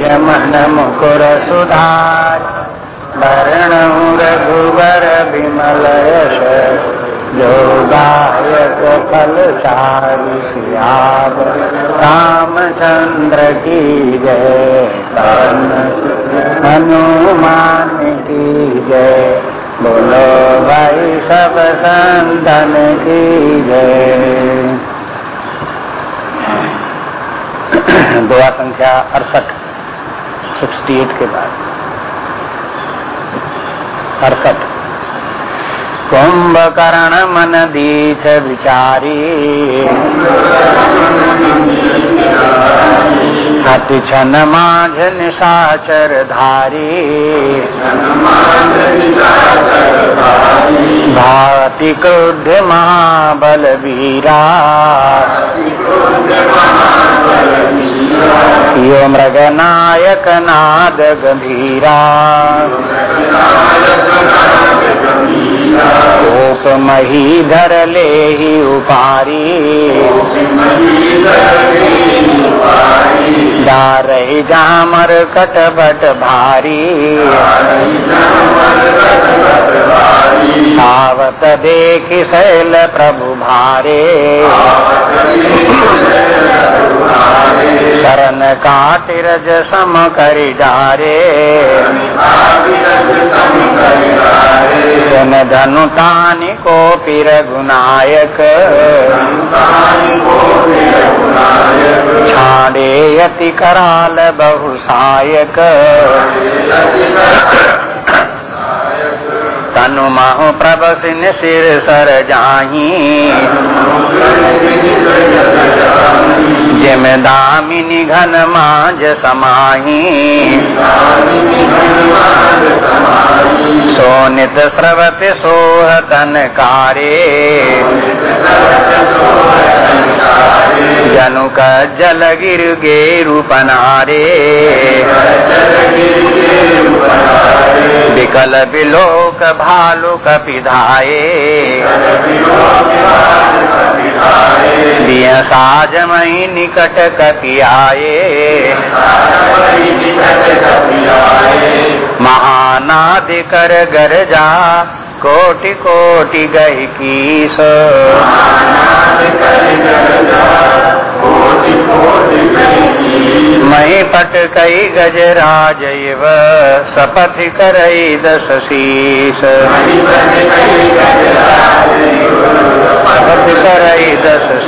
मन मुकुर सुधार वरण रघुवर विमल यश जो गायक फल सारी रामचंद्र की जय। हनुमान की जय। बोलो भाई सब संतन की जय। दुआ संख्या अड़सठ। सिक्सटी एट के बाद। अड़सठ। कुंभकर्ण मन दीठ विचारी। अति छन माझ निशाचर धारी। भाति क्रोध महाबल वीरा यो मृग नायक नाद गंभीरा ओप मही धर ले उपारी। डारही जामर कटबट भारी। आवत देख शैल प्रभु भारे। शरण काट रज सम करि डारे जन धनु तानि को पिर गुनायक छाड़े यति कराल बहुसायक तनु माहु प्रभ सिन सिर सर जाही। जिम दामिनी घन माज समाही। सोनित स्रवत सोह तन कारे। जनु का जल गिर गे रूपनारे विकल बिलोक भालु कपिधाये साज मई निकट कपियाए महानाद कर गरजा कोटि कोटि गही मही पट कई गजराज सपथ करई दस शीस।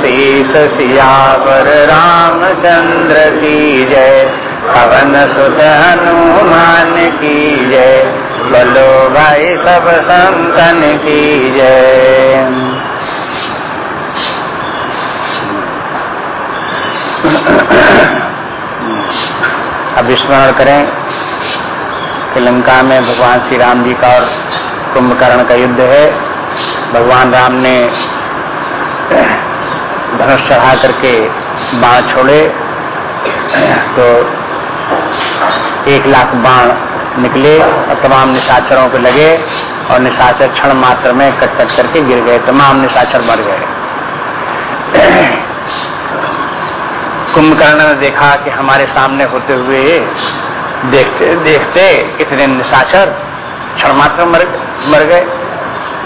शीस सियावर रामचंद्र की जय। पवन सुत हनुमान की जय। बोलो भाई सब संतन की जय। अब स्मरण करें कि लंका में भगवान श्री राम जी का और कुंभकर्ण का युद्ध है। भगवान राम ने धनुष चढ़ा करके बाण छोड़े तो एक लाख बाण निकले और तमाम निशाचरों पे लगे और निशाचर क्षण मात्र में कट कट करके गिर गए, तमाम निशाचर मर गए। कुंभकर्ण ने देखा कि हमारे सामने होते हुए देखते देखते इतने निशाचर क्षण मात्र मर मर गए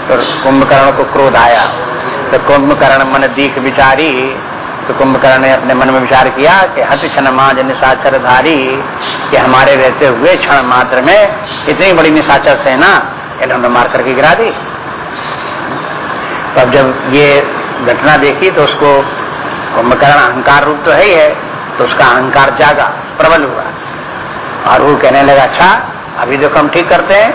तो कुंभकर्ण को क्रोध आया। तो कुंभकर्ण मन दीख विचारी तो कुंभकर्ण ने अपने मन में विचार किया कि हत क्षण माज निशाचर धारी, कि हमारे रहते हुए क्षण मात्र में इतनी बड़ी निशाचर सेना इन्होंने मार करके गिरा दी। तो अब जब ये घटना देखी तो उसको कुंभकर्ण अहंकार रूप तो है ही है तो उसका अहंकार जागा, प्रबल हुआ। और वो कहने लगा अच्छा अभी जो हम ठीक करते हैं।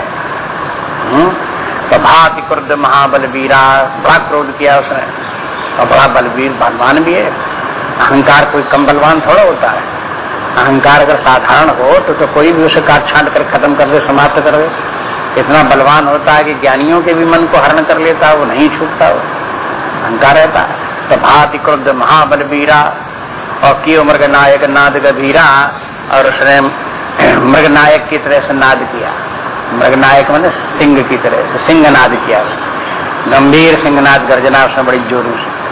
तो भाति क्रुद्ध महाबल वीरा बड़ा क्रोध किया उसने। और बड़ा बलवीर बलवान भी है। अहंकार कोई कम बलवान थोड़ा होता है। अहंकार अगर साधारण हो तो, तो कोई भी उसे काट छाट कर खत्म कर दे समाप्त कर दे। इतना बलवान होता है कि ज्ञानियों के भी मन को हरण कर लेता है वो नहीं छूटता वो। अहंकार रहता है। तो भाति क्रुद्ध महाबल वीरा और कियो मृग नायक नाद गभीरा और उसने मृग नायक की तरह से नाद किया। मृग नायक मैंने सिंह की तरह से सिंह नाद किया। गंभीर सिंहनाद, गर्जना उसने बड़ी जोरों से।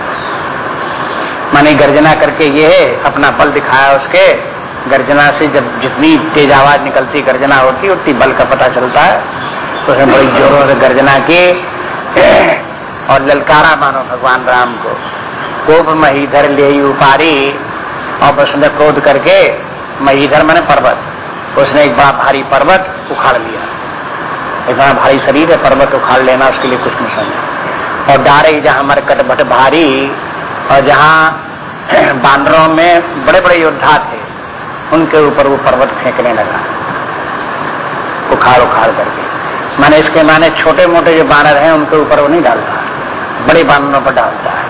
माने गर्जना करके ये अपना बल दिखाया उसके। गर्जना से जब जितनी तेज आवाज़ निकलती, गर्जना होती, उतनी बल का पता चलता है। तो उसने बड़ी जोरों से गर्जना की। और ललकारा मानो भगवान राम को। कोप महीधर ले उपारी। और उसने क्रोध करके, महीधर मैंने पर्वत। उसने एक बड़ा भारी पर्वत उखाड़ लिया। इतना भारी शरीर है, पर्वत उखाड़ लेना, उसके लिए कुछ नहीं समझा। और डारे जहाँ मरकट भट भारी और जहाँ बानरों में बड़े बड़े योद्धा थे, उनके ऊपर वो पर्वत फेंकने लगा। उखाड़ उखाड़ करके। माने इसके माने छोटे मोटे जो बानर हैं, उनके ऊपर वो नहीं डालता। बड़े बानरों पर डालता है।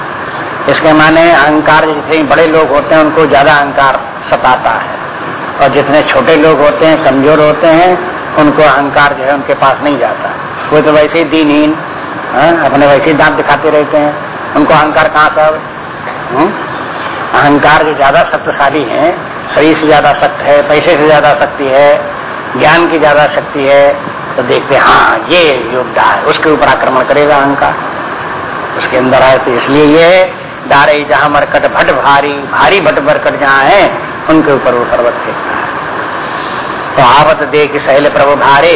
इसके माने अहंकार जितने बड़े लोग होते हैं, उनको ज़्यादा अहंकार सताता है। और जितने छोटे लोग होते हैं, कमज़ोर होते हैं उनको अहंकार जो है उनके पास नहीं जाता। वो तो वैसे ही दीनहीन हाँ, अपने वैसे ही दांत दिखाते रहते हैं। उनको अहंकार कहाँ सब हम्म? अहंकार जो ज़्यादा शक्तिशाली है शरीर से ज़्यादा शक्ति है पैसे से ज़्यादा शक्ति है ज्ञान की ज़्यादा शक्ति है तो देखते हाँ ये योद्धा है। उसके ऊपर आक्रमण करेगा अहंकार। उसके अंदर आए तो इसलिए ये डारे जहाँ मरकट भट भारी भारी भट मरकट जहाँ है उनके ऊपर वो पर्वत फेंकता है। तो आवत दे देख सहल प्रभु भारे।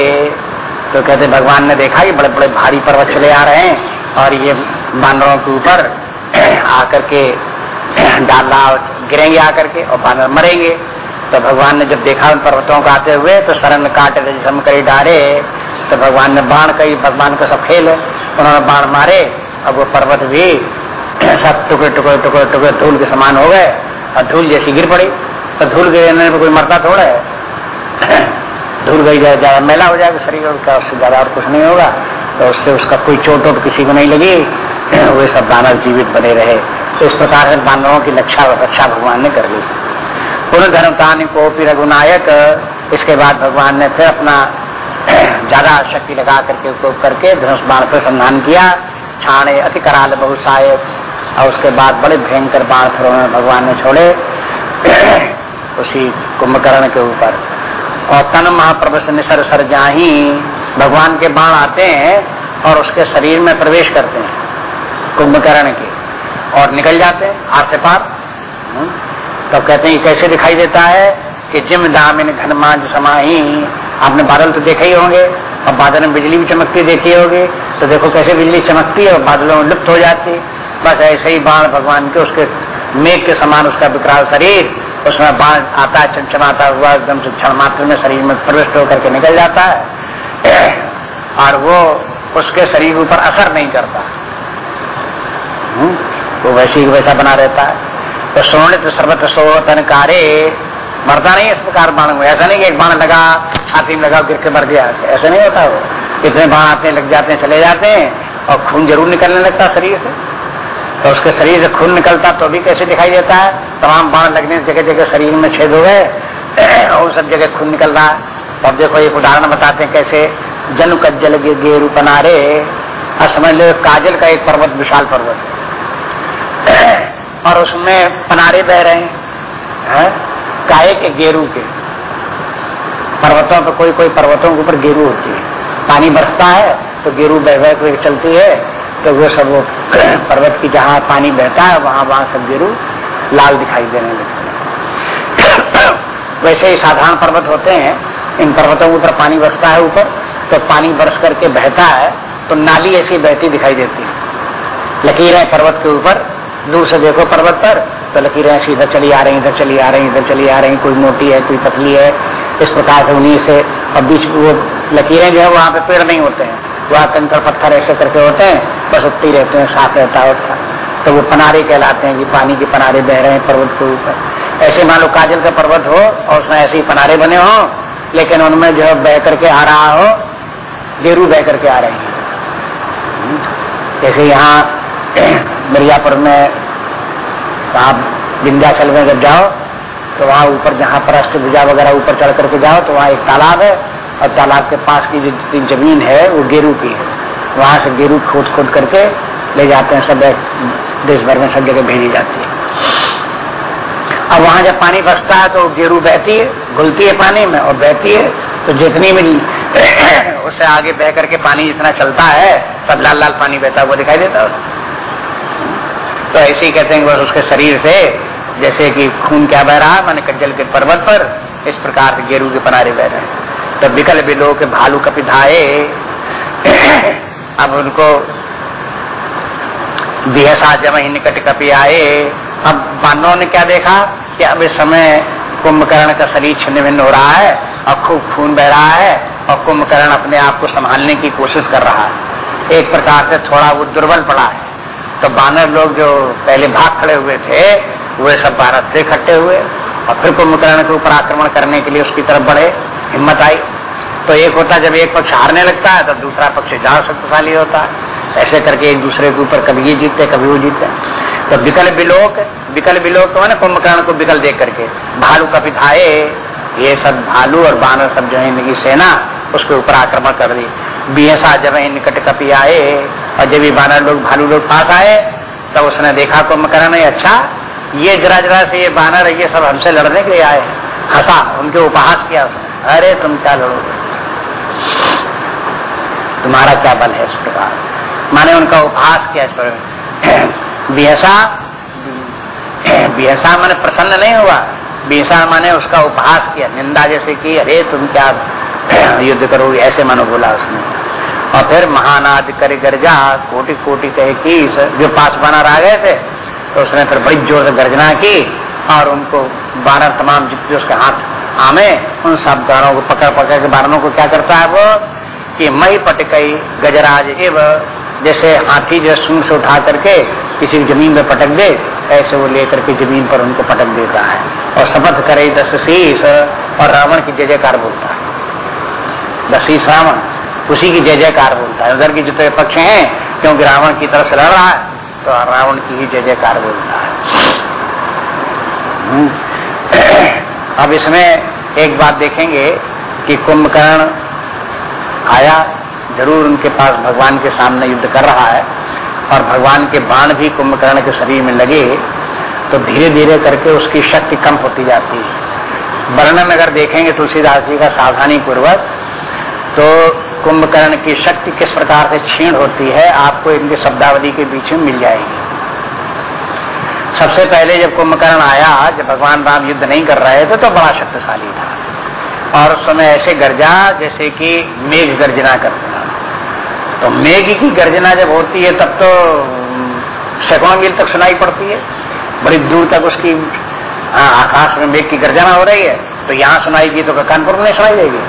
तो कहते, भगवान ने देखा, ये बड़े बड़े भारी पर्वत चले आ रहे हैं और ये बानरों के ऊपर आकर के डाला गिरेंगे आकर के और बानर मरेंगे। तो भगवान ने जब देखा उन पर्वतों को आते हुए तो शरण काट जम कई डारे। तो भगवान ने बाण कई भगवान का सब खेल। उन्होंने बाण मारे, अब वो पर्वत भी सब टुकड़े टुकड़े टुकड़े टुकड़े धूल के समान हो गए और धूल जैसी गिर पड़ी। तो धूल गिरने में कोई मरता थोड़ा है। धूल गई जाए, ज़्यादा मेला हो जाएगा शरीर का उससे ज़्यादा और कुछ नहीं होगा तो उससे उसका कोई चोट वोट किसी को नहीं लगी, वे सब दानव जीवित बने रहे। तो इस प्रकार से बानरों की रक्षा रक्षा भगवान ने कर ली पुनः धर्मतान को फिर रघुनायक, इसके बाद भगवान ने फिर अपना ज़्यादा शक्ति लगा करके उपयोग करके धनुष बाण पर संधान किया। छाणे अति कराल बहुसायक और उसके बाद बड़े भयंकर बाण फिर भगवान ने छोड़े उसी कुंभकर्ण के ऊपर। और तन महाप्रभु से निसर सर जाही। भगवान के बाण आते हैं और उसके शरीर में प्रवेश करते हैं, कुंभकर्ण के। और निकल जाते हैं, आर से पार। हम्म। तब कहते हैं कैसे दिखाई देता है कि जिम दामिन घनमाज समाही? आपने बादल तो देखे ही होंगे और बादल में बिजली भी चमकती देखी होगी। तो देखो कैसे बिजली चमकती है और बादलों में लुप्त हो जाती। बस ऐसे ही बाण भगवान के, उसके मेघ के समान उसका विकराल शरीर उसमें बाण आता है चमचमाता हुआ एकदम से क्षण मात्र में शरीर में प्रविष्ट होकर के निकल जाता है। और वो उसके शरीर ऊपर असर नहीं करता। हम्म, वो वैसे ही वैसा बना रहता है। तो सोनित सर्वत सोतन कार्य मरता नहीं इस प्रकार बाण में। ऐसा नहीं कि एक बाण लगा छाती में लगा गिर के मर गया। ऐसा नहीं होता वो। इतने बाण आते लग जाते हैं चले जाते हैं और खून ज़रूर निकलने लगता शरीर से। तो उसके शरीर से खून निकलता तो भी कैसे दिखाई देता है? तमाम बाण लगने जगह जगह शरीर में छेद हो गए, और सब जगह खून निकल रहा है। तो अब देखो, एक उदाहरण बताते हैं कैसे जन कज्जल गेरू पनारे और समझ लो काजल का एक पर्वत, विशाल पर्वत। और उसमें पनारे बह रहे हैं काय के गेरू के। पर्वतों पर कोई कोई पर्वतों के ऊपर गेरू होती है। पानी बरसता है तो गेरू बह बह चलती है। तो वो सब वो पर्वत की जहाँ पानी बहता है, वहाँ वहाँ सब गिरू लाल दिखाई देने लगते वैसे ही साधारण पर्वत होते हैं। इन पर्वतों के ऊपर पानी बरसता है ऊपर। तो पानी बरस करके बहता है तो नाली ऐसी बहती दिखाई देती है। लकीरें पर्वत के ऊपर। दूर से देखो पर्वत पर तो लकीरें ऐसी इधर चली आ रही, इधर चली आ रही, इधर चली आ रही। कोई मोटी है, कोई पतली है। इस प्रकार से उन्हीं से, और बीच वो लकीरें जो है, वहाँ पे पेड़ नहीं होते हैं। वहाँ कंकर पत्थर ऐसे करके होते हैं। बस उठते रहते हैं साफ़ रहता है तो वो पनारे कहलाते हैं कि पानी के पनारे बह रहे हैं पर्वत के ऊपर। ऐसे मान लो काजल का पर्वत हो और उसमें ऐसे ही पनारे बने हो, लेकिन उनमें जो बह करके आ रहा हो, गेरू बह करके आ रहे हैं। जैसे यहाँ मिर्जापुर में आप विंध्याचल में जब जाओ तो वहाँ ऊपर जहाँ पर अष्टभुजा वगैरह ऊपर चढ़ करके जाओ तो वहाँ एक तालाब है और तालाब के पास की जो ज़मीन है, वो गेरू की है। वहाँ से गेरू खोद खोद करके ले जाते हैं, सब देश भर में सब जगह भेजी जाती है। अब वहाँ जब पानी बसता है तो गेरू बहती है, घुलती है पानी में और बहती है तो जितनी भी उससे आगे बह करके पानी जितना चलता है, सब लाल लाल पानी बहता हुआ दिखाई देता है। तो ऐसे ही कहते हैं बस उसके शरीर से, जैसे कि खून क्या बह रहा है, मैंने कज्जल के पर्वत पर, इस प्रकार से गेरू के पनारे बह रहे हैं। तो विकल बिलो के भालू कपिधाए अब उनको बिहसा जब निकट कपी आए। अब बानों ने क्या देखा कि अब इस समय कुंभकर्ण का शरीर छिन्न भिन्न हो रहा है और खूब खून बह रहा है और कुंभकर्ण अपने आप को संभालने की कोशिश कर रहा है। एक प्रकार से थोड़ा वो दुर्बल पड़ा है। तो बानर लोग जो पहले भाग खड़े हुए थे, वे सब भारत से इकट्ठे हुए और फिर कुंभकर्ण के ऊपर आक्रमण करने के लिए उसकी तरफ़ बढ़े। हिम्मत आई। तो एक होता जब एक पक्ष हारने लगता है तो दूसरा पक्ष ज़्यादा शक्तिशाली होता है। ऐसे करके एक दूसरे के ऊपर कभी ये जीतते, कभी वो जीतते। तो विकल विलोक, विकल बिलोक तो है ना, कुंभकर्ण को विकल देख करके। भालू कभी धाये ये सब भालू और बानर सब जो है इनकी सेना, उसके ऊपर आक्रमण कर दी। बीएसा जब निकट कपी आए, और जब ये बानर लोग, भालू लोग पास आए, तब उसने देखा कुंभकर्ण अच्छा ये जरा जरा से ये बानर, ये सब हमसे लड़ने के लिए आए हंसा, उनके उपहास किया उसने। अरे तुम क्या लड़ोगे? तुम्हारा क्या बल है इस प्रकार? माने उनका उपहास किया इस प्रकार। बिहसा बिहसा माने प्रसन्न नहीं हुआ। बिहसा माने उसका उपहास किया। निंदा जैसे कि, अरे, तुम क्या युद्ध करोगे? ऐसे मानो बोला उसने। और फिर महानाद कर गर्जा कोटि कोटि कहे की जो पास बानर आ गए थे तो उसने फिर बड़ी ज़ोर से गर्जना की और उनको बानर तमाम जितने उसके हाथ आमे उन सब गानों को पकड़ पकड़ के बानरों को क्या करता है वो? कि मई पटकई, गजराज एव जैसे हाथी जो सुन से उठा करके किसी ज़मीन में पटक दे, ऐसे वो लेकर के ज़मीन पर उनको पटक देता है। और शपथ करे दस शीश और रावण की जय जयकार बोलता है। दशीस रावण, उसी की जय जयकार बोलता है। उधर की जितने पक्ष हैं, क्योंकि रावण की तरफ़ से लड़ रहा है तो रावण की ही जय जयकार बोलता है। हम्म। अब इसमें एक बात देखेंगे कि कुंभकर्ण आया, ज़रूर उनके पास भगवान के सामने युद्ध कर रहा है, और भगवान के बाण भी कुंभकर्ण के शरीर में लगे तो धीरे धीरे करके उसकी शक्ति कम होती जाती है। वर्णन अगर देखेंगे तुलसीदास जी का सावधानी पूर्वक तो कुंभकर्ण की शक्ति किस प्रकार से क्षीण होती है, आपको इनके शब्दावधि के बीच में मिल जाएगी। सबसे पहले जब कुंभकर्ण आया, जब भगवान राम युद्ध नहीं कर रहे थे तो बड़ा शक्तिशाली था। और उस समय ऐसे गर्जा जैसे कि मेघ गर्जना करता तो मेघ की गर्जना जब होती है, तब तो सैकड़ों मील तक सुनाई पड़ती है। बड़ी दूर तक उसकी आकाश में मेघ की गर्जना हो रही है। तो यहाँ सुनाई दी तो कानपुर में सुनाई देगी।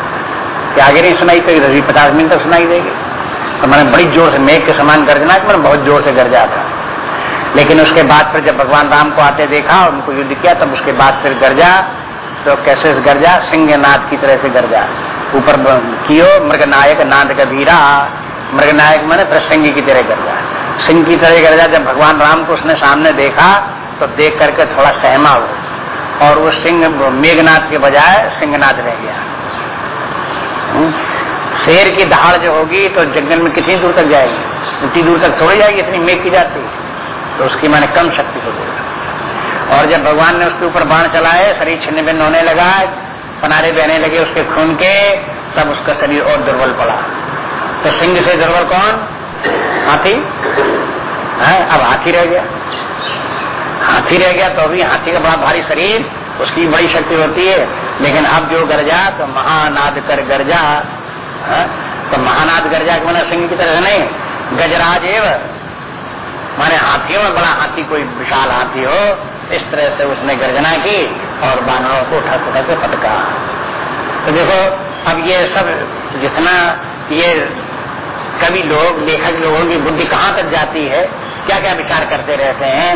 कि आगे नहीं सुनाई तो इधर भी पचास मील तक सुनाई देगी। तो मैंने बड़ी ज़ोर से मेघ के समान गर्जना मैंने बहुत ज़ोर से गर्जा था। लेकिन उसके बाद फिर जब भगवान राम को आते देखा और उनको युद्ध किया, तब उसके बाद फिर गर्जा तो कैसे गर्जा? सिंह नाथ की तरह से गर्जा। ऊपर कियो मृग नायक नाद का भीरा मृगनायक मैंने फिर सिंह की तरह गर्जा। सिंह की तरह गर्जा, जब भगवान राम को उसने सामने देखा तो देख करके थोड़ा सहमा हो। और वो सिंह मेघनाथ के बजाय सिंहनाथ रह गया। हम्म। शेर की दहाड़ जो होगी तो जंगल में कितनी दूर तक जाएगी? इतनी दूर तक थोड़ी जाएगी, इतनी मेघ की जाती तो उसकी मैंने कम शक्ति हो गई। और जब भगवान ने उसके ऊपर बाण चलाए, शरीर छिन्न भिन्न होने लगा, पनारे बहने लगे उसके खून के, तब उसका शरीर और दुर्बल पड़ा। तो सिंह से दुर्बल कौन? हाथी। है, अब हाथी रह गया। हाथी रह गया तो अभी हाथी का बड़ा भारी शरीर, उसकी बड़ी शक्ति होती है। लेकिन अब जो गर्जा तो महानाद कर गर्जा। है? तो महानाद गर्जा के मैंने सिंह की तरह नहीं, गजराज एवं माने हाथियों में बड़ा हाथी कोई विशाल हाथी हो, इस तरह से उसने गर्जना की और बानरों को उठा उठा के पटका तो देखो, अब ये सब जितना ये कवि लोग, लेखक लोगों की बुद्धि कहाँ तक जाती है क्या क्या विचार करते रहते हैं,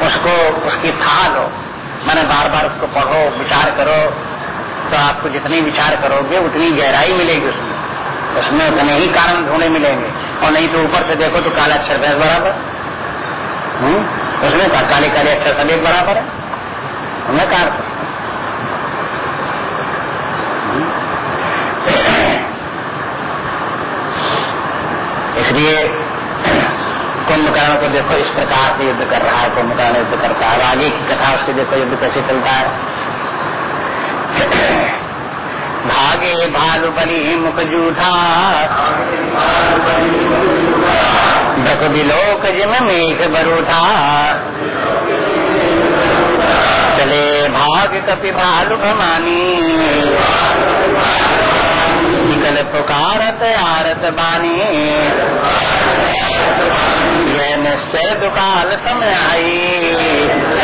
उसको, उसकी था लो। मैंने बार बार उसको पढ़ो, विचार करो तो आपको जितनी विचार करोगे, उतनी गहराई मिलेगी उसमें। उसमें उतने ही कारण ढूंढे मिलेंगे। और नहीं तो ऊपर से देखो तो काले अक्षर भैंस बराबर। हम्म? उसमें काले काले अक्षर सब एक बराबर है। उन्हें कार इसलिए कुंभकर्ण को देखो इस प्रकार से युद्ध कर रहा है, कुंभकर्ण युद्ध करता है आगे की कथा उसके देखो युद्ध कैसे चलता है। भागे भालु बली मुख जूठा बिलोक जिम मेघ बरूठा। कपि भालु भमानी निकल पुकारत आरत बानी। यह निश्चय दुकाल समय आई।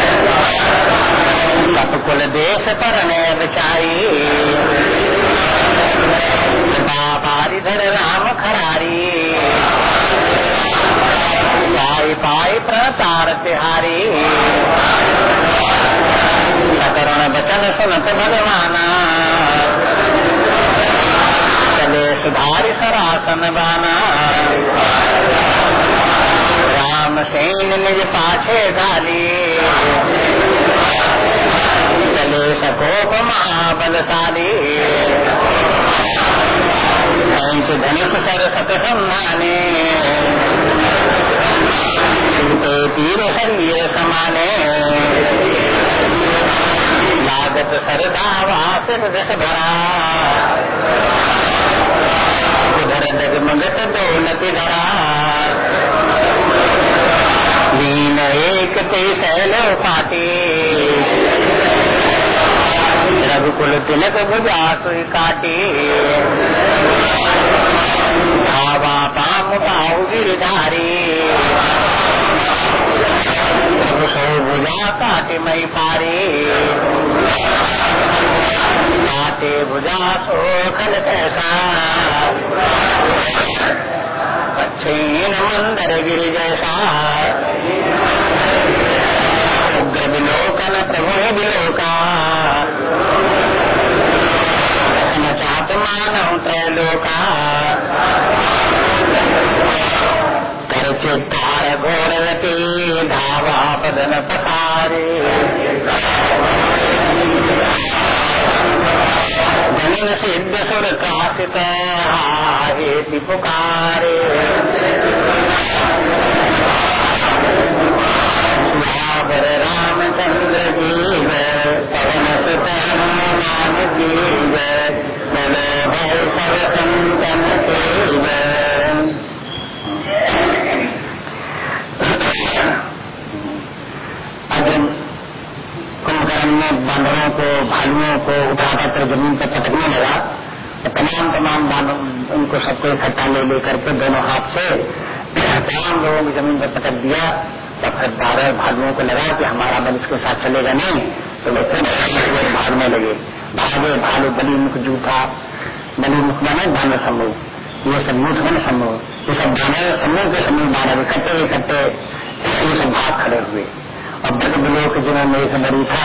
कुल देश पर बचाई बारिधर राम खरारी। पाई पाई प्रतार तिहारी। सकरण बचन सुनत भगवाना। चले सुधारी सरासन बाना। राम सेन निज पाछे डाली महाबलशाली धनुष सर सत सम्माने तीर हरिय समाने। लागत सरदावास रस भरा तिलक भुजा सुई काटी धावा पाम पाऊ गिरधारी भुजा काटे मई पारी काटे भुजा सो खल कैसा पक्षीन मंदर गिर जैसा उग्र विलोकन प्रभु विलोका चात मानव त्रैलोका कर चित्तार घोरती धावा पदन पसारे जनिन सिद्ध सुर काशित हे पुकारे बाबर रामचंद्र जीव पवन सुत हनुमान जीव बोलो भय सब संतन देव अर्जुन कुंभकर्ण में बांधवों को भालुओं को उठाकर कर ज़मीन पर पटकने लगा तो तमाम तमाम बांधव उनको सबको इकट्ठा ले लेकर के दोनों हाथ से तमाम लोगों को ज़मीन पर पटक दिया। तो फिर बारह भालुओं को लगा कि हमारा बल इसके साथ चलेगा नहीं तो लोग भागने लगे। भागे, भालू बली मुख जूठा बली मुख बने बानर समूह। ये सब मुठ बने समूह। ये सब बानर समूह के समूह बानर इकट्ठे इकट्ठे भाग खड़े हुए। और बिलो के जिन्होंने एक बड़ी था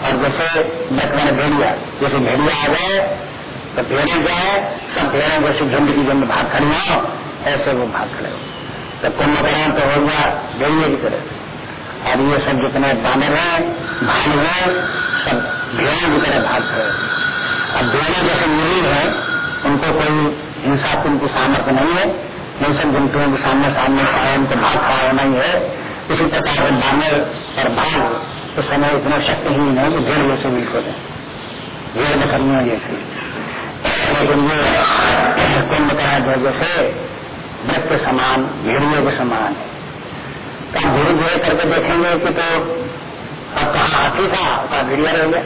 और जैसे बट मैंने भेड़िया, जैसे भेड़िया आ गए तो भेड़े जाए, सब भेड़े जैसे झुंड की झुंड भाग खड़ी हो, ऐसे वो भाग खड़े हो। तो कुंभकर्ण तो हो गया भेड़िए की तरह। और ये सब जितने बानर हैं भालू हैं, सब भेड़ों की तरह भाग खड़े अब भेड़े जैसे मिली है, उनको कोई हिंसा उनकी सामर्थ्य नहीं है। नहीं सब जंतुओं के सामने सामने खाए उनको भाग खड़ा होना ही है। इसी प्रकार से बानर और भाग तो समय इतना शक्तिहीन है कि भेड़ जैसे बिल्कुल है। भेड़ बकरियों जैसे लेकिन ये कुंभ का जो जैसे व्रत के समान भेड़ियों के समान। है तो धीरे धीरे करके देखेंगे कि तो अब कहा हाथी था कहा भेड़िया रह गया।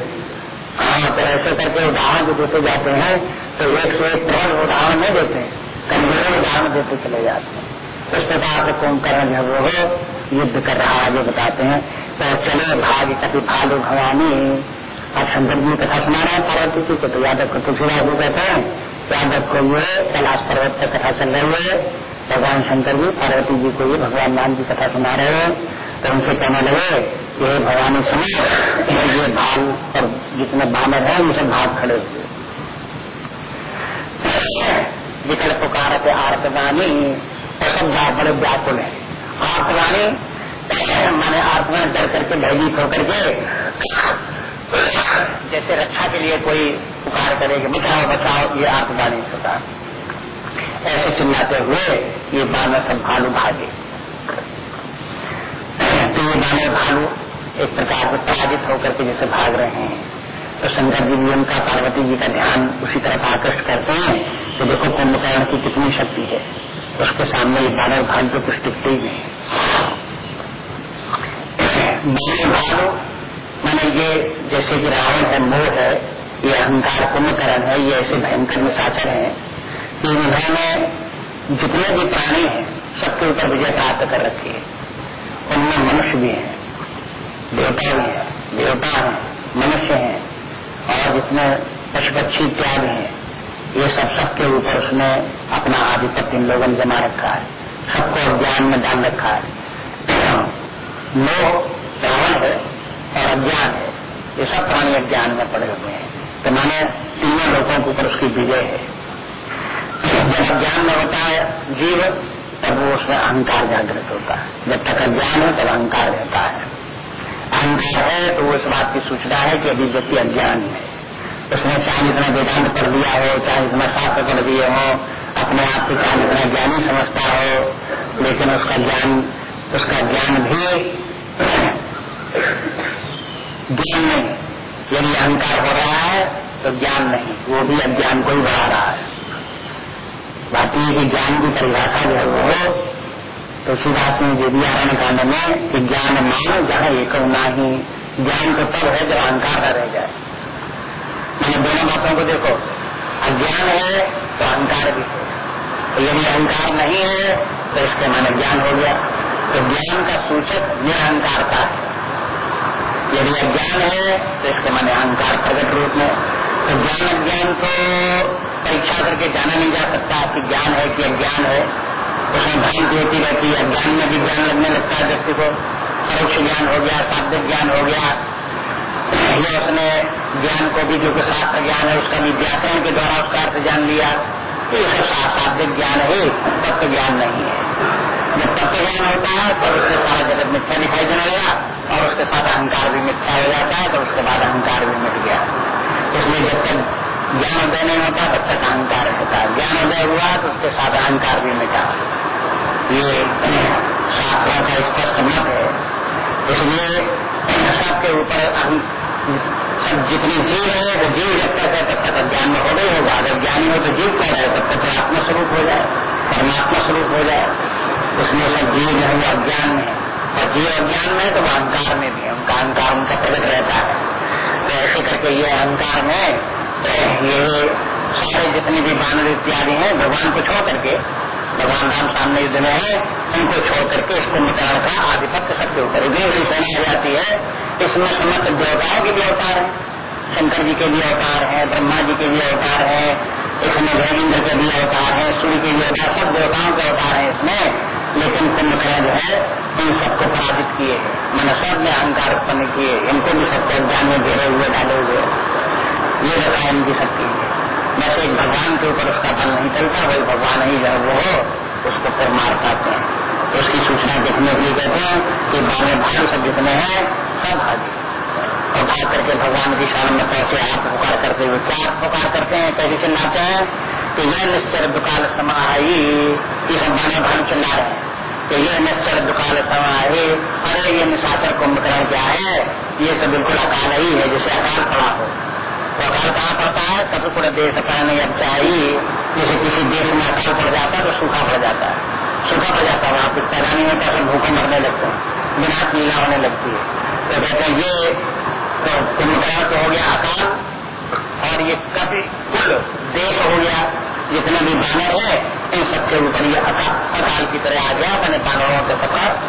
हाँ तो ऐसे करके उदाहरण जो देते जाते हैं तो एक से एक प्रबल उदाहरण नहीं देते। कमज़ोर उदाहरण देते चले जाते हैं। इस प्रकार से कुंभकर्ण जो वो युद्ध कर रहा है, जो बताते हैं। तो चले, भाग कभी भालू भवानी। अब शंकर जी कथा सुना रहे हैं, पार्वती जी को तो यादव को तुलसीदास जी कहते हैं। यादव को ये कैलाश पर्वत पर कथा चल रही है। भगवान शंकर जी, पार्वती जी को ये भगवान राम की कथा सुना रहे हैं। तो उनसे कहने लगे हे भगवान सुनो ये भालू और जितने बानर है ये सब भाग खड़े हुए विकल पुकारत आर्तवानी और सब बड़े व्याकुल है। आर्तवानी मैंने आत्मा डर करके, भयभीत होकर के, जैसे रक्षा के लिए कोई पुकार करे कि बचाओ बचाओ, ये आत्मवाणी होता। ऐसे चिल्लाते हुए ये बानर सब भालू भागे। तो ये बानर भालू एक प्रकार से पराजित होकर के जैसे भाग रहे हैं। तो शंकर जी भी उनका पार्वती जी का ध्यान उसी तरफ़ आकृष्ट करते हैं तो देखो कुंभकर्ण की कितनी शक्ति है। उसके सामने बानर भाग तो कुछ टिकते ही। नहीं भालू मैंने ये जैसे कि रावण है मोह है, ये अहंकार कुंभकरण है, ये ऐसे भयंकर निशाचर है कि इन्होंने जितने भी प्राणी हैं, सबके ऊपर विजय प्राप्त कर रखी है। उनमें मनुष्य भी है, देवता भी है, देवता है, मनुष्य है, और जितने पशु पक्षी इत्यादि हैं ये सब सबके ऊपर उसने अपना आधिपत्य इन लोगों ने जमा रखा है। सबको अज्ञान में डाल रखा है। मोह रावण है और अज्ञान है। ये सब प्राणी अज्ञान में पड़े हुए हैं। तो मैंने तीनों लोगों के ऊपर उसकी विजय है। जब अज्ञान में होता है जीव, तब वो उसमें अहंकार जागृत होता है। जब तक अज्ञान है, तब अहंकार रहता है। अहंकार है तो वो इस बात की सूचना है कि अभी व्यक्ति अज्ञान है। उसने चाहे इतना वेदांत पढ़ लिया हो चाहे इतना शास्त्र पढ़ दिए हो, अपने आप को चाहे इतना ज्ञानी समझता हो, लेकिन उसका ज्ञान उसका ज्ञान भी ज्ञान नहीं यदि अहंकार हो रहा है तो ज्ञान नहीं, वो भी अज्ञान को ही बढ़ा रहा है। यह कि ज्ञान की परिभाषा जो है वो तो बात में जो भी आरण कांड में कि ज्ञान मान, जहाँ एक ना ही, ज्ञान तो तब है जब अहंकार न रह जाए। मैंने दोनों बातों को देखो। अज्ञान है तो अहंकार भी तो यदि अहंकार नहीं है तो इसके माने ज्ञान हो गया। तो ज्ञान का सूचक निरहंकार है यदि अज्ञान है तो इसके माने अहंकार प्रगट रूप में। तो ज्ञान अज्ञान को परीक्षा करके जाना नहीं जा सकता कि ज्ञान है कि अज्ञान है। उसमें भ्रांति होती रहती है। अज्ञान में भी ज्ञान लगने लगता है व्यक्ति को। परोक्ष ज्ञान हो गया शाब्दिक ज्ञान हो गया। ये उसने ज्ञान को भी, जो कि शास्त्र ज्ञान है, उसका भी व्याकरण के द्वारा उसका अर्थ जान लिया। तो ये सब शाब्दिक ज्ञान है, तत्व ज्ञान नहीं है। जब तत्व ज्ञान होता है तो उसके सारा जगत मिथ्या दिखाई देने लगा, और उसके साथ अहंकार भी मिथ्या हो जाता है तो उसके बाद अहंकार भी मिट गया। इसलिए जब तक ज्ञान उदय नहीं होता, तब तक अहंकार होता है। ज्ञान उदय हुआ तो उसके साथ अहंकार भी मिटा। ये शास्त्रों का स्पष्ट मत है। इसलिए सबके ऊपर हम सब जितने जीव है, वो जीव जब तक है, तब तक अज्ञान में हो गई होगा। अगर ज्ञानी हो तो जीव कह रहे तब तक आत्मा स्वरूप हो जाए, परमात्मा स्वरूप हो जाए। उसमें सब जीव है वो अज्ञान में। और जीव अज्ञान में तो वो अहंकार में भी उनका अहंकार उनका प्रकट रहता है। तो ऐसे करके ये अहंकार में, ये सारे जितने भी बानर इत्यादि हैं, भगवान को छोड़ करके भगवान राम सामने युद्ध में है, उनको छोड़ करके इस कुंभकर्ण का आधिपत्य सबके ऊपर इतनी सेना आ जाती है, इसमें समस्त देवताओं के भी अवतार है शंकर जी के भी अवतार है, ब्रह्मा जी के भी अवतार है, इसमें भैरेंद्र के भी अवतार है, सूर्य के भी अवतार, सब देवताओं के अवतार है इसमें। लेकिन कुंभकर्ण जो है इन सबको पराजित किए मैंने सब में अहंकार उत्पन्न किए इनको भी सबको ज्ञान में घेरे हुए डाले हुए ये रखा इनकी शक्ति। है बस एक भगवान के ऊपर उसका बल नहीं चलता, वही भगवान ही जो वो हो उसको फिर मार पाते हैं। तो उसकी सूचना देखने के लिए कहते हैं कि बारह भाई सब जितने हैं, सब भागी। और भाग करके भगवान की शरण में पहुँचे आप पुकार करते हुए क्या पुकार करते हैं कैसे चिल्लाते हैं कि यह निश्चर दुकाल समाई ये सब बारह भाई चिल्ला रहे हैं। कि यह निश्चर दुकाल समाई अरे ये निशाचर कुंभकर्ण क्या है? ये तो बिल्कुल अकाल ही है, जैसे अकाल पड़ा हो। तो अकाल कहाँ पड़ता है? कभी पूरे देश का नहीं, अब चाहिए जैसे किसी देश में अकाल पड़ जाता है तो सूखा पड़ जाता है। सूखा पड़ जाता है, वहाँ कुछ पैदा नहीं होता सब भूखे मरने लगते हैं। बिना लीला होने लगती है। तो कहते हैं, ये तो कुंभकर्ण तो हो गया अकाल, और ये कुल देश हो गया, जितने भी बानर है, इन सबके ऊपर ये अकाल की तरह आ गया, अपने बानरों के सबका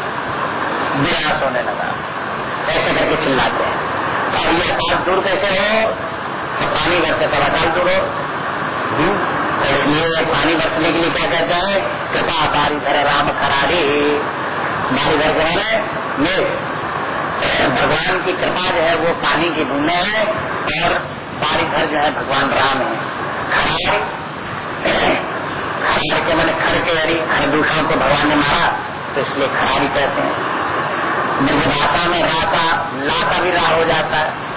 विनाश होने लगा। ऐसे करके चिल्लाते हैं। और ये अकाल दूर कैसे हो? तो पानी बरसे हो हम्म? तो इसलिए पानी बरसने के लिए क्या कहते हैं? कृपा पारी धर राम खरारी बारी धर जो है भगवान की कृपा जो है, वो पानी की बूंदे है और पारी धर जो है, भगवान राम है। खरारी खरार के मैंने खर के यदि खरदूषण को भगवान ने मारा तो इसलिए खरारी कहते हैं। निर्दाता में राता, लाता भी राह हो जाता है।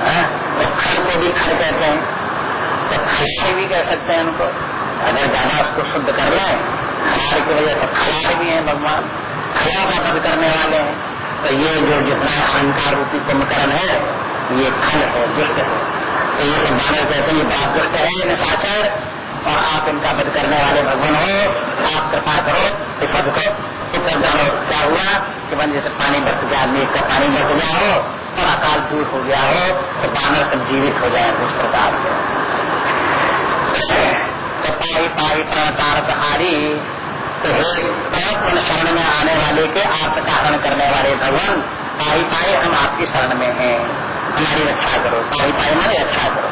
तो खल को भी खल कहते हैं। तो खलार भी कह सकते हैं उनको। अगर ज़्यादा उसको शुद्ध कर ले खलार की वजह से खलार भी है भगवान खला का पद करने वाले हैं। तो ये जो जितना अहंकार रूपी कुंभकरण है, ये खल है, दुष्ट है। तो ये बानर कहते हैं ये बड़ा दुष्ट है, ये निशाचर, और आप इनका वध करने वाले भगवान हो, आप कृपा करो इस वध को जानो क्या हुआ कि बन जैसे पानी बरस गया आदमी का पानी बरस गया हो और अकाल दूर हो गया हो तो बानर सब जीवित हो जाए उस प्रकार से। तो पाई पाई प्रणतार हारी तो हे शरण में आने वाले के आपका हरण करने वाले भगवान, पाई पाई हम आपकी शरण में हैं। हमारी रक्षा करो, पाई पाई हमारी रक्षा करो।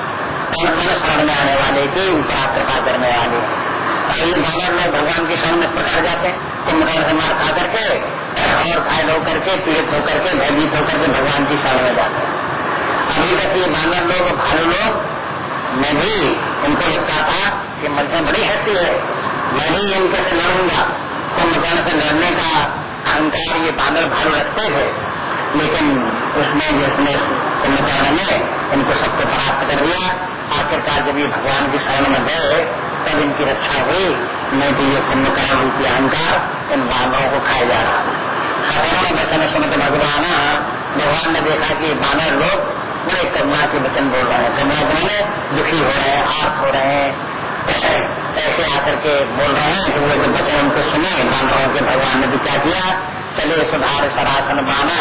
और मन शरण में आने वाले की उनका कृपा करने वाले और ये बानर में भगवान की शरण में जाते हैं कुंभकर्ण से मार खा करके, और घायल होकर के, पीड़ित होकर के, भयभीत होकर के भगवान की शरण में जाते हैं। अभी तक ये बानर लोग, भालू लोग, मैं भी उनको लगता था कि मध्य बड़ी हस्ती है। मैं भी इनके से लड़ूँगा। कुंभकर्ण से लड़ने का अहंकार ये बानर भालू रखते थे लेकिन उसमें जिसने कुंभकर्ण ने इनको सबको परास्त कर दिया। आखिरकार जब ये भगवान की शरण में गए तब इनकी रक्षा हुई। नहीं तो ये कुंभकर्ण रूपी अहंकार इन बानरों को खाए जा रहा साधारण वचन सुनते भगवान भगवान ने देखा कि बानर लोग बड़े करुणा के वचन बोल रहे हैं। करुणा बोले दुखी हो रहे हैं आप हो रहे हैं। ऐसे आकर के बोल रहे हैं कि वो जब वचन उनको सुने, बानरों के भगवान ने भी क्या किया? चले सुधार सरासन माना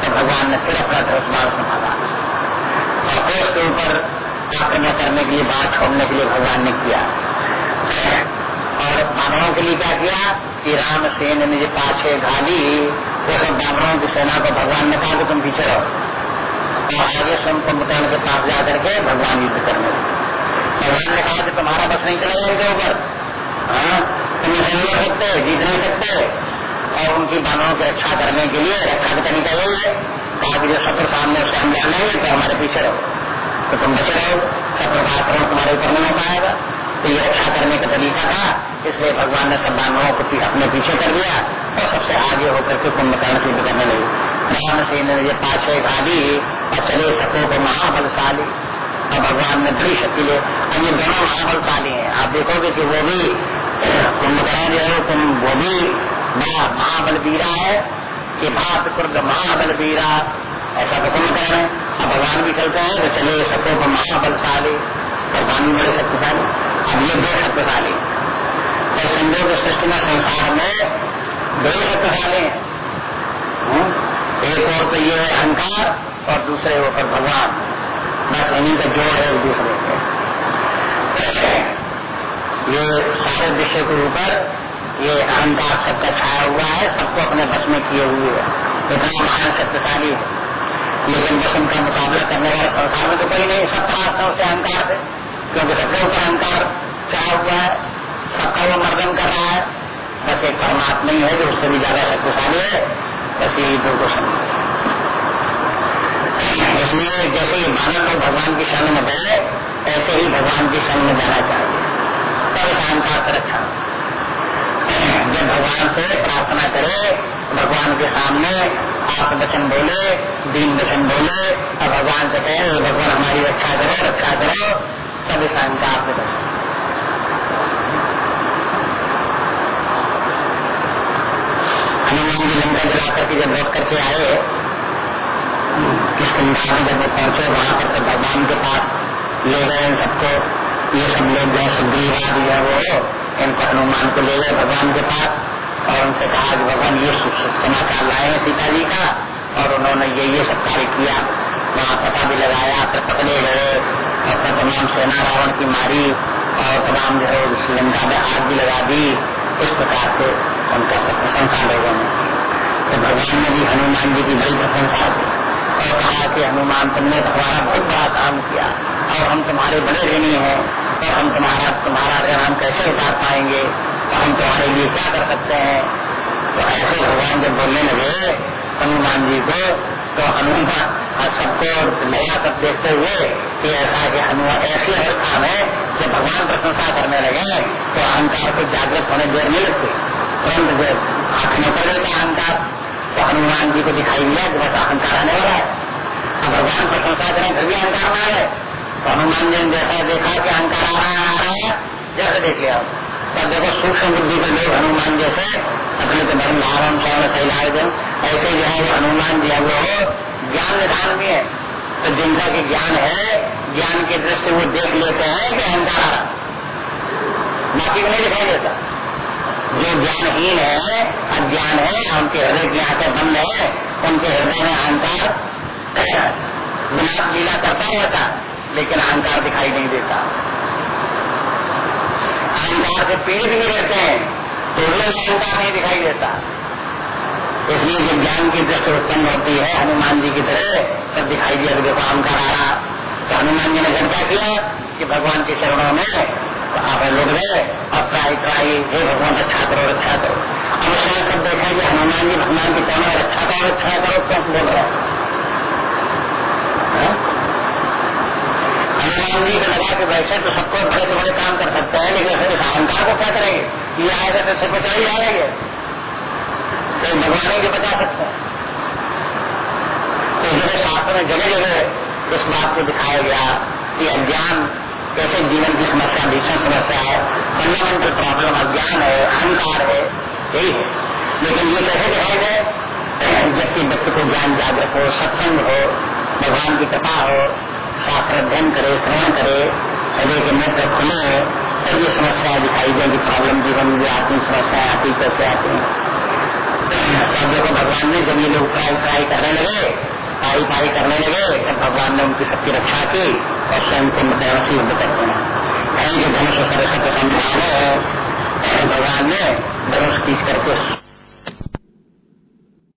तो भगवान ने फिर अपना बाण संभाला। और फिर उसके ऊपर आक्रमण करने के लिए, बात छोड़ने के लिए भगवान ने किया। और बानरों के लिए क्या किया कि राम, सेन, निज पाछे घाली वो सब बानरों की सेना को भगवान ने कहा कि तुम पीछे रहो। और आगे स्वयं कुंभकर्ण के पास जाकर के भगवान युद्ध करने भगवान ने कहा कि तुम्हारा बस नहीं चलेगा इनके ऊपर। हाँ तुम नहीं सकते, जीत नहीं सकते। और उनकी बानों की रक्षा करने के लिए रक्षा का तरीका यही है। कहा कि जो शत्रु सामने उससे हम जाने तो हमारे पीछे रहो। तो तुम बचे रहो का आक्रमण तुम्हारे ऊपर नहीं हो पाएगा। तो ये रक्षा करने का तरीका था, इसलिए भगवान ने सब बानवों को अपने पीछे कर दिया और सबसे आगे होकर के कुंभकर्ण की करने लगी। राम सिंह ने ये पाछे भागी और चले सको को महाबलशाली। और भगवान ने बड़ी शक्ति ले। और ये दोनों महाबलशाली हैं। आप देखोगे कि वो भी कुंभकर्ण जो है, वो भी बड़ा महाबलबीरा है। कि भात कुर्द महाबलबीरा। ऐसा तो कह रहे अब भगवान भी चलते हैं तो चले सको को महाबलशाली भगवान भी बड़े शक्तिशाली। अब ये दो शक्तिशाली। तो संजोग सृष्टि में संसार में दो शक्तिशाली हैं। हम्म? एक और तो ये है अहंकार और दूसरे ऊपर भगवान। बस इन्हीं का जोड़ है एक दूसरे के। ये सारे विषय के ऊपर ये अहंकार सबका छाया हुआ है, सबको अपने बस में किए हुए है। इतना महान शक्तिशाली है। लेकिन बस उनका मुकाबला करने वाले संसार में तो कोई नहीं सब प्रार्थनाओं से अहंकार है। क्योंकि सबके ऊपर अहंकार छाया हुआ है? सबका वो मर्दन कर रहा है। बस एक परमात्मा ही है जो उससे भी ज़्यादा शक्तिशाली है, बस यही दो को इसलिए जैसे ही मानव लोग भगवान की शरण में गए ऐसे ही भगवान की शरण में जाना चाहिए। तब अहंकार से रक्षा जब भगवान से प्रार्थना करे, भगवान के सामने आप वचन बोले, दीन वचन बोले और भगवान से कहे भगवान हमारी रक्षा करो रक्षा करो, तब इस अहंकार से बचे। हनुमान जी लंका चला करके जब लौट करके आए, किसमें जब पहुँचे, वहाँ पर तो भगवान के पास ले गए सबको, ये सब लोग जो सुग्रीव आदि है वो, इनको हनुमान को ले गए, भगवान के पास। और उनसे कहा कि भगवान ये समाचार लाए हैं सीता जी का, और उन्होंने ये ये सब कार्य किया। वहाँ पता भी लगाया, फिर पकड़े गए फिर तमाम सेना रावण की मारी, और तमाम जो है श्रीलंका में आग भी लगा दी। इस प्रकार से उनका सब प्रशंसा लोगों ने तो भगवान ने भी हनुमान जी की बड़ी प्रशंसा की, और कहा कि हनुमान, तुमने तुम्हारा बहुत बड़ा काम किया, और हम तुम्हारे बड़े ऋणी हैं, और हम तुम्हारा तुम्हारा ऋण हम कैसे उतार पाएँगे? हम तुम्हारे लिए क्या कर सकते हैं? तो ऐसे भगवान जब बोलने लगे, हनुमान जी को तो हनुमान सबको नया सब देखते हुए कि ऐसा कि हनुमान, ऐसी अवस्था में जब भगवान प्रशंसा करने लगे तो अहंकार को जागृत होने देर नहीं लगती। तुरंत आँख कर लेता अहंकार तो हनुमान जी को दिखाई दिया कि बस अहंकार आने वाला है। अब भगवान प्रशंसा करें, फिर भी अहंकार ना है तो हनुमान जी ने जैसा देखा कि अहंकार आ रहा आ रहा है, जैसे देख लिया। तब देखो सूक्ष्म बुद्धि के लोग हनुमान जैसे अपने तो धर्म धारण स्वर्ण शैलार्जन ऐसे जो है वो हनुमान जी है वो ज्ञान निधान भी है। तो जिनका की ज्ञान है, ज्ञान के दृष्टि वो देख लेते हैं कि अहंकार बाकी को नहीं दिखाई देता। जो ज्ञानहीन है, अज्ञान है, उनके हृदय की आँखें बंद है, उनके हृदय में अहंकार विनाश लीला करता रहता लेकिन अहंकार दिखाई नहीं देता। अहंकार से पीड़ित भी रहते हैं तो भी अहंकार नहीं दिखाई देता। इसलिए जब ज्ञान की दृष्टि उत्पन्न होती है, हनुमान जी की तरह, तब दिखाई दिया देखो अहंकार आ रहा तो हनुमान जी ने घर क्या कि भगवान के चरणों में आप लोग रहे और त्राई त्राई हे भगवान, रक्षा करो रक्षा करो। अब सब देखा कि हनुमान जी भगवान के चरणों में रक्षा करो रक्षा करो, क्यों बोल रहे हाँ? हनुमान जी को के वैसे तो सबको बड़े से बड़े काम कर सकते हैं, लेकिन फिर अहंकार को क्या करेंगे? ये आएगा तो सबको चढ़ जाएँगे तो भगवान ही बचा सकते हैं। तो जगह शास्त्र में जगह जगह इस बात को दिखाया गया कि अज्ञान कैसे जीवन की समस्या, भीषण समस्या है। फंडामेंटल प्रॉब्लम अज्ञान है, अहंकार है, यही है। लेकिन ये कैसे दिखाए गए? व्यक्ति व्यक्ति को ज्ञान जागृत हो, सत्संग हो, भगवान की कृपा हो शास्त्र अध्ययन करे श्रवण करे, हृदय के नेत्र खुले तब ये समस्याएँ दिखाई देंगी प्रॉब्लम जीवन में आती समस्याएँ आती कैसे आती हैं? तब देखो, भगवान ने जब ये लोग उपाय उपाय करने लगे, पाई पाई करने लगे, तब भगवान ने उनकी सबकी रक्षा की और स्वयं को मतलब से युद्ध करते हैं। कहीं जो धनुष सरस्वती संभाल है। भगवान ने धनुष खींच करके